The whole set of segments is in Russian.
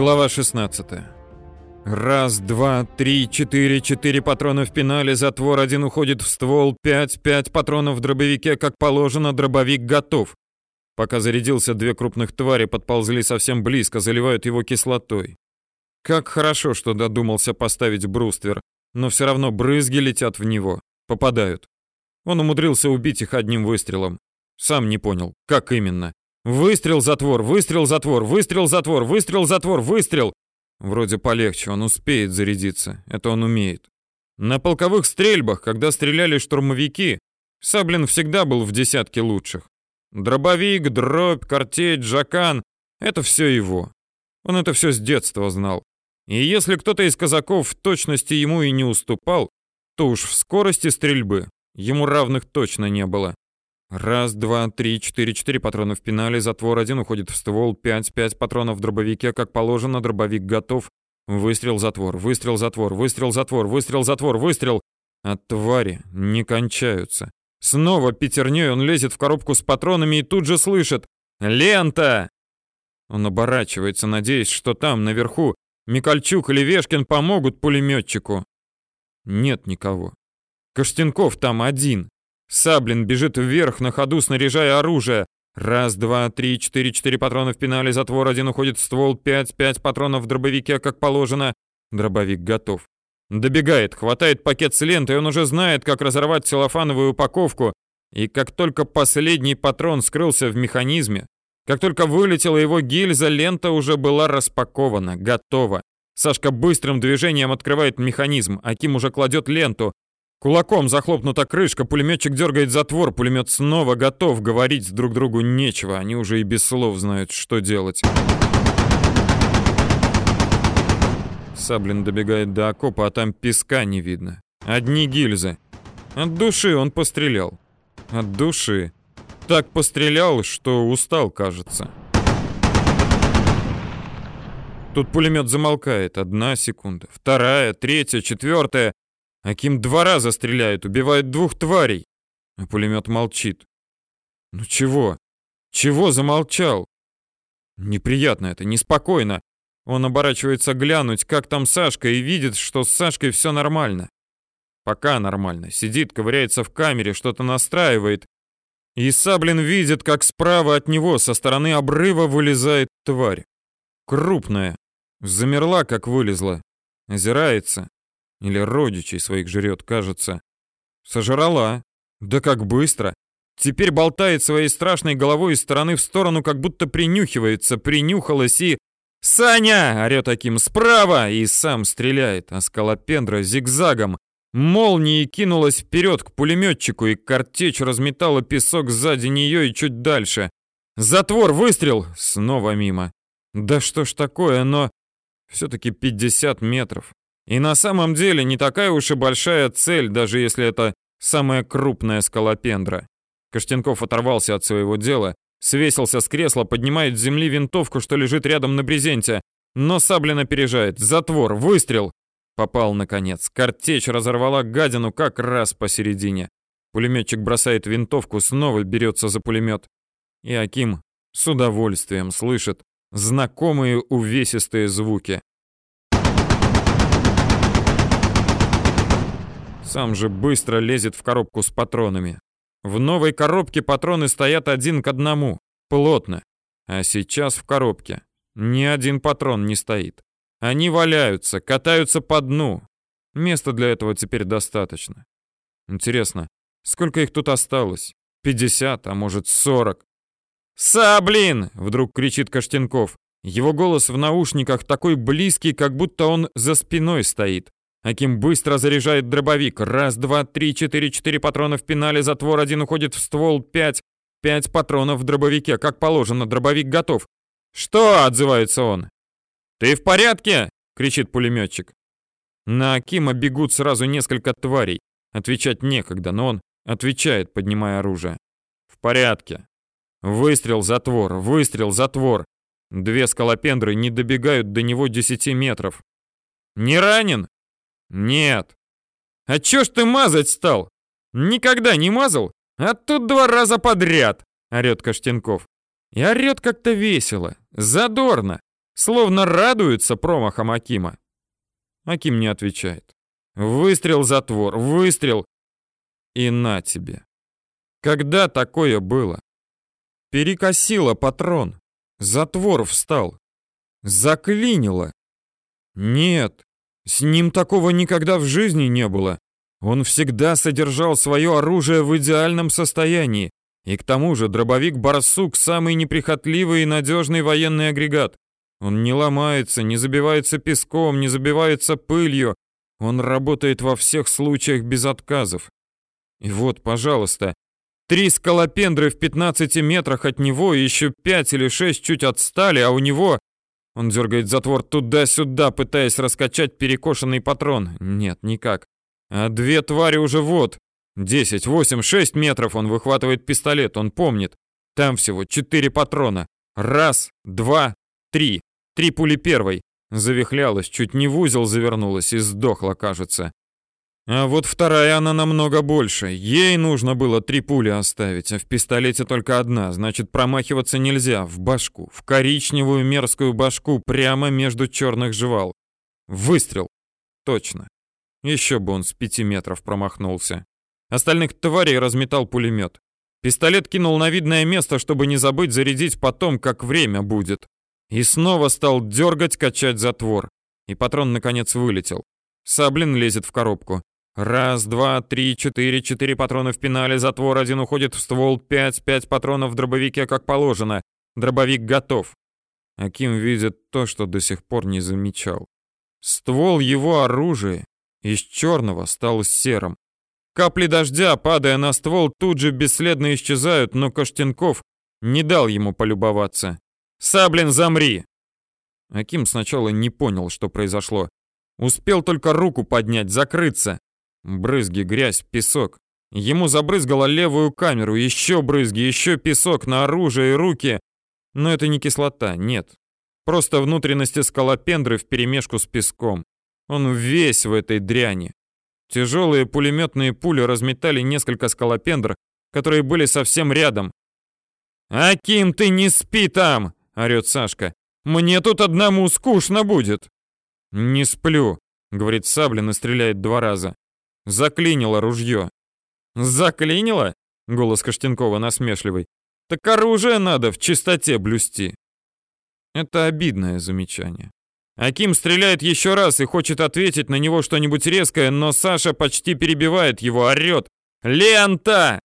Глава 16. Раз, два, три, четыре, четыре патрона в пенале, затвор один уходит в ствол, пять, пять патронов в дробовике, как положено, дробовик готов. Пока зарядился, две крупных твари подползли совсем близко, заливают его кислотой. Как хорошо, что додумался поставить бруствер, но все равно брызги летят в него, попадают. Он умудрился убить их одним выстрелом. Сам не понял, как именно. Выстрел, затвор, выстрел, затвор, выстрел, затвор, выстрел, затвор, выстрел. Вроде полегче, он успеет зарядиться. Это он умеет. На полковых стрельбах, когда стреляли штурмовики, Саблин всегда был в десятке лучших. Дробовик, дробь, картечь, жакан — это все его. Он это все с детства знал. И если кто-то из казаков в точности ему и не уступал, то уж в скорости стрельбы ему равных точно не было. Раз, два, три, четыре, четыре патрона в пенале, затвор один уходит в ствол, пять, пять патронов в дробовике, как положено, дробовик готов. Выстрел, затвор, выстрел, затвор, выстрел, затвор, выстрел, затвор, выстрел. А твари не кончаются. Снова пятерней он лезет в коробку с патронами и тут же слышит «Лента!». Он оборачивается, надеясь, что там, наверху, Микольчук или Вешкин помогут пулеметчику. Нет никого. Костенков там один. Саблин бежит вверх на ходу, снаряжая оружие. Раз, два, три, четыре, четыре патрона в пенале, затвор один уходит в ствол, пять, пять патронов в дробовике, как положено. Дробовик готов. Добегает, хватает пакет с лентой, он уже знает, как разорвать целлофановую упаковку. И как только последний патрон скрылся в механизме, как только вылетела его гильза, лента уже была распакована, готова. Сашка быстрым движением открывает механизм, Аким уже кладет ленту, Кулаком захлопнута крышка, пулеметчик дергает затвор, пулемет снова готов, говорить друг другу нечего, они уже и без слов знают, что делать. Саблин добегает до окопа, а там песка не видно. Одни гильзы. От души он пострелял. От души. Так пострелял, что устал, кажется. Тут пулемет замолкает. Одна секунда, вторая, третья, четвертая. Аким два раза стреляет, убивает двух тварей. А пулемет молчит. Ну чего? Чего замолчал? Неприятно это, неспокойно. Он оборачивается глянуть, как там Сашка, и видит, что с Сашкой все нормально. Пока нормально. Сидит, ковыряется в камере, что-то настраивает. И Саблин видит, как справа от него, со стороны обрыва, вылезает тварь. Крупная. Замерла, как вылезла. Озирается. Или родичей своих жрет, кажется. Сожрала. Да как быстро. Теперь болтает своей страшной головой из стороны в сторону, как будто принюхивается, принюхалась и... «Саня!» — орёт таким «Справа!» и сам стреляет, а скалопендра зигзагом молнией кинулась вперед к пулеметчику, и картечь разметала песок сзади нее и чуть дальше. «Затвор! Выстрел!» Снова мимо. Да что ж такое, но... Все-таки 50 метров. И на самом деле не такая уж и большая цель, даже если это самая крупная скалопендра. Каштенков оторвался от своего дела, свесился с кресла, поднимает с земли винтовку, что лежит рядом на брезенте, но Саблин опережает. Затвор, выстрел! Попал, наконец. Картечь разорвала гадину как раз посередине. Пулеметчик бросает винтовку, снова берется за пулемет. И Аким с удовольствием слышит знакомые увесистые звуки. Сам же быстро лезет в коробку с патронами. В новой коробке патроны стоят один к одному, плотно. А сейчас в коробке ни один патрон не стоит. Они валяются, катаются по дну. Места для этого теперь достаточно. Интересно, сколько их тут осталось? 50, а может 40? «Саблин!» — вдруг кричит Каштенков. Его голос в наушниках такой близкий, как будто он за спиной стоит. Аким быстро заряжает дробовик. Раз, два, три, четыре, четыре патрона в пенале, затвор один уходит в ствол, пять. Пять патронов в дробовике, как положено, дробовик готов. «Что?» — отзывается он. «Ты в порядке?» — кричит пулеметчик. На Акима бегут сразу несколько тварей. Отвечать некогда, но он отвечает, поднимая оружие. «В порядке». Выстрел, затвор, выстрел, затвор. Две скалопендры не добегают до него десяти метров. «Не ранен?» «Нет». «А чё ж ты мазать стал? Никогда не мазал? А тут два раза подряд!» — орёт Каштенков. И орёт как-то весело, задорно. Словно радуется промахом Акима. Аким не отвечает. Выстрел, затвор, выстрел. И на тебе. Когда такое было? Перекосило патрон. Затвор встал. Заклинило. Нет, с ним такого никогда в жизни не было. Он всегда содержал свое оружие в идеальном состоянии. И к тому же дробовик «Барсук» — самый неприхотливый и надежный военный агрегат. Он не ломается, не забивается песком, не забивается пылью. Он работает во всех случаях без отказов. И вот, пожалуйста, три скалопендры в 15 метрах от него еще пять или шесть чуть отстали, а у него... Он дергает затвор туда-сюда, пытаясь раскачать перекошенный патрон. Нет, никак. А две твари уже вот. Десять, восемь, шесть метров он выхватывает пистолет, он помнит. Там всего четыре патрона. Раз, два, три. Три пули первой. Завихлялась, чуть не в узел завернулась и сдохла, кажется. А вот вторая она намного больше. Ей нужно было три пули оставить, а в пистолете только одна, значит, промахиваться нельзя. В башку, в коричневую мерзкую башку, прямо между черных жевал. Выстрел. Точно. Еще бы он с пяти метров промахнулся. Остальных тварей разметал пулемет. Пистолет кинул на видное место, чтобы не забыть зарядить потом, как время будет. И снова стал дергать, качать затвор. И патрон, наконец, вылетел. Саблин лезет в коробку. Раз, два, три, четыре, четыре патрона в пенале, затвор один уходит в ствол, пять, пять патронов в дробовике, как положено. Дробовик готов. Аким видит то, что до сих пор не замечал. Ствол его оружия из черного стал серым. Капли дождя, падая на ствол, тут же бесследно исчезают, но Каштенков не дал ему полюбоваться. «Саблин, замри!» Аким сначала не понял, что произошло. Успел только руку поднять, закрыться. Брызги, грязь, песок. Ему забрызгало левую камеру, еще брызги, еще песок на оружие и руки. Но это не кислота, нет. Просто внутренности скалопендры вперемешку с песком. Он весь в этой дряни. Тяжелые пулеметные пули разметали несколько скалопендр, которые были совсем рядом. «Аким, ты не спи там!» — орёт Сашка. «Мне тут одному скучно будет!» «Не сплю», — говорит Саблин и стреляет два раза. Заклинило ружье. «Заклинило?» — голос Каштенкова насмешливый. «Так оружие надо в чистоте блюсти». Это обидное замечание. Аким стреляет еще раз и хочет ответить на него что-нибудь резкое, но Саша почти перебивает его, орет. «Лента!»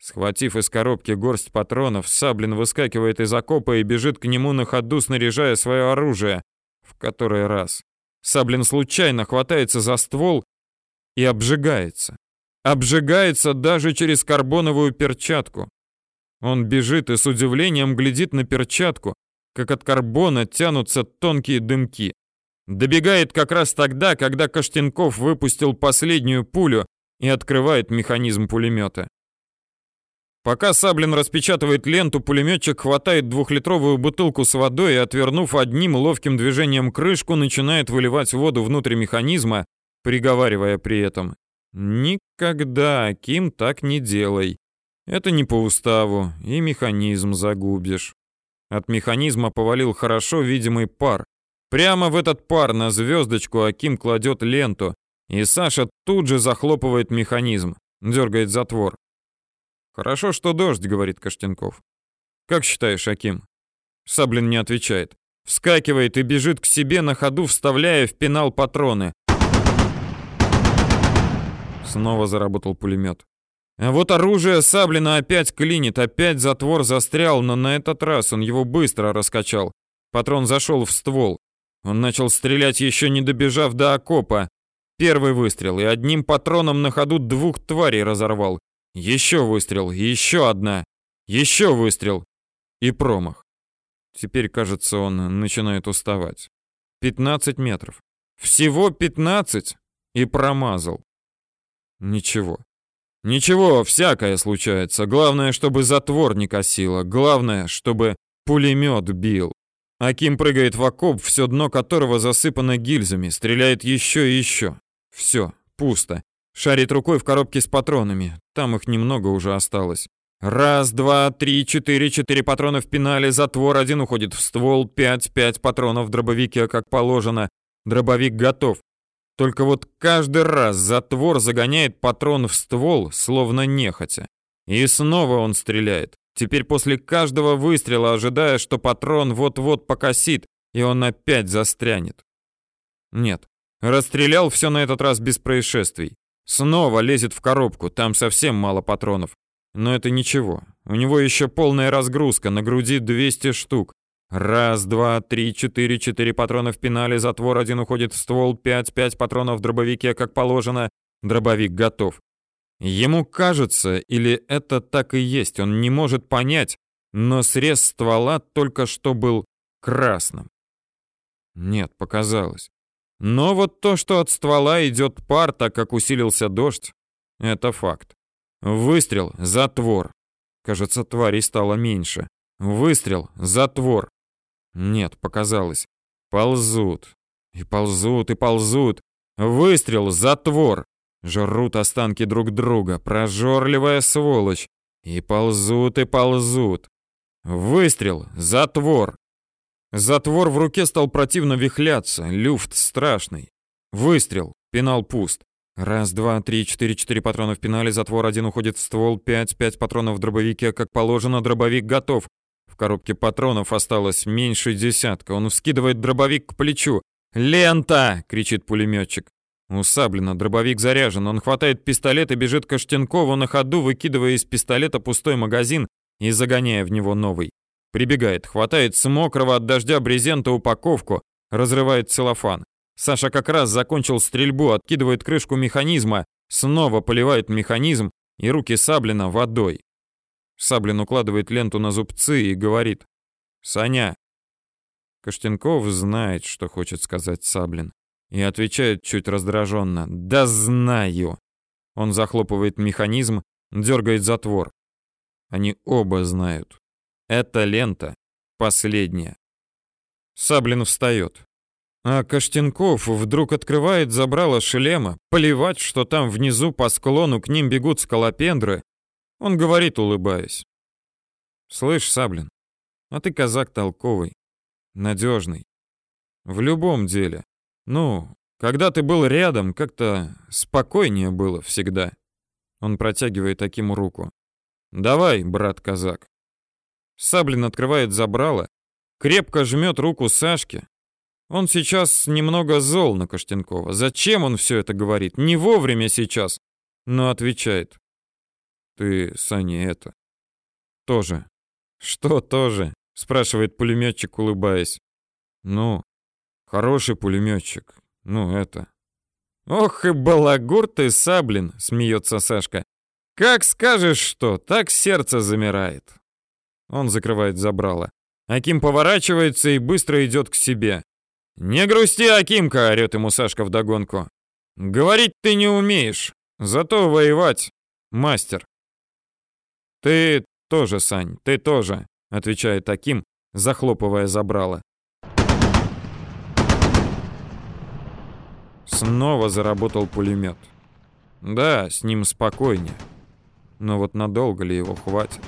Схватив из коробки горсть патронов, Саблин выскакивает из окопа и бежит к нему на ходу, снаряжая свое оружие. В который раз. Саблин случайно хватается за ствол и обжигается. Обжигается даже через карбоновую перчатку. Он бежит и с удивлением глядит на перчатку, как от карбона тянутся тонкие дымки. Добегает как раз тогда, когда Каштенков выпустил последнюю пулю и открывает механизм пулемета. Пока Саблин распечатывает ленту, пулеметчик хватает двухлитровую бутылку с водой и, отвернув одним ловким движением крышку, начинает выливать воду внутрь механизма, приговаривая при этом «Никогда, Ким, так не делай. Это не по уставу, и механизм загубишь». От механизма повалил хорошо видимый пар. Прямо в этот пар на звездочку Аким кладет ленту, и Саша тут же захлопывает механизм, дергает затвор. «Хорошо, что дождь», — говорит Каштенков. «Как считаешь, Аким?» Саблин не отвечает. Вскакивает и бежит к себе на ходу, вставляя в пенал патроны. Снова заработал пулемет. А вот оружие Саблина опять клинит, опять затвор застрял, но на этот раз он его быстро раскачал. Патрон зашел в ствол. Он начал стрелять, еще не добежав до окопа. Первый выстрел, и одним патроном на ходу двух тварей разорвал. Еще выстрел, еще одна. Еще выстрел. И промах. Теперь, кажется, он начинает уставать. 15 метров. Всего 15? И промазал. Ничего. Ничего, всякое случается. Главное, чтобы затвор не косило. Главное, чтобы пулемет бил. Аким прыгает в окоп, все дно которого засыпано гильзами, стреляет еще и еще. Все, пусто. Шарит рукой в коробке с патронами. Там их немного уже осталось. Раз, два, три, четыре, четыре патрона в пенале, затвор, один уходит в ствол, пять, пять патронов в дробовике, как положено. Дробовик готов. Только вот каждый раз затвор загоняет патрон в ствол, словно нехотя. И снова он стреляет. Теперь после каждого выстрела, ожидая, что патрон вот-вот покосит, и он опять застрянет. Нет, расстрелял все на этот раз без происшествий. Снова лезет в коробку, там совсем мало патронов. Но это ничего. У него еще полная разгрузка, на груди 200 штук. Раз, два, три, четыре, четыре патрона в пенале, затвор один уходит в ствол, пять, пять патронов в дробовике, как положено. Дробовик готов. Ему кажется, или это так и есть, он не может понять, но срез ствола только что был красным. Нет, показалось. Но вот то, что от ствола идет пар, так как усилился дождь, это факт. Выстрел, затвор. Кажется, тварей стало меньше. Выстрел, затвор. Нет, показалось. Ползут. И ползут, и ползут. Выстрел, затвор. Жрут останки друг друга. Прожорливая сволочь. И ползут, и ползут. Выстрел, затвор. Затвор в руке стал противно вихляться. Люфт страшный. Выстрел. Пенал пуст. Раз, два, три, четыре, четыре патрона в пенале, затвор один уходит в ствол, пять, пять патронов в дробовике, как положено, дробовик готов. Коробке патронов осталось меньше десятка. Он вскидывает дробовик к плечу. «Лента!» — кричит пулеметчик. У Саблина дробовик заряжен. Он хватает пистолет и бежит к Штенкову на ходу, выкидывая из пистолета пустой магазин и загоняя в него новый. Прибегает, хватает с мокрого от дождя брезента упаковку, разрывает целлофан. Саша как раз закончил стрельбу, откидывает крышку механизма, снова поливает механизм и руки Саблина водой. Саблин укладывает ленту на зубцы и говорит «Саня». Каштенков знает, что хочет сказать Саблин, и отвечает чуть раздраженно «Да знаю». Он захлопывает механизм, дергает затвор. Они оба знают. Эта лента последняя. Саблин встает. А Каштенков вдруг открывает забрало шлема, плевать, что там внизу по склону к ним бегут скалопендры. Он говорит, улыбаясь. «Слышь, Саблин, а ты казак толковый, надежный. В любом деле. Ну, когда ты был рядом, как-то спокойнее было всегда». Он протягивает таким руку. «Давай, брат-казак». Саблин открывает забрало, крепко жмет руку Сашке, он сейчас немного зол на Каштенкова. Зачем он все это говорит? Не вовремя сейчас. Но отвечает. Ты, Саня, это... Тоже. Что тоже? Спрашивает пулеметчик, улыбаясь. Ну, хороший пулеметчик. Ну, это... Ох и балагур ты, Саблин, смеется Сашка. Как скажешь что, так сердце замирает. Он закрывает забрало. Аким поворачивается и быстро идет к себе. «Не грусти, Акимка!» — орёт ему Сашка вдогонку. «Говорить ты не умеешь, зато воевать — мастер». «Ты тоже, Сань, ты тоже», — отвечает Аким, захлопывая забрало. Снова заработал пулемет. Да, с ним спокойнее. Но вот надолго ли его хватит?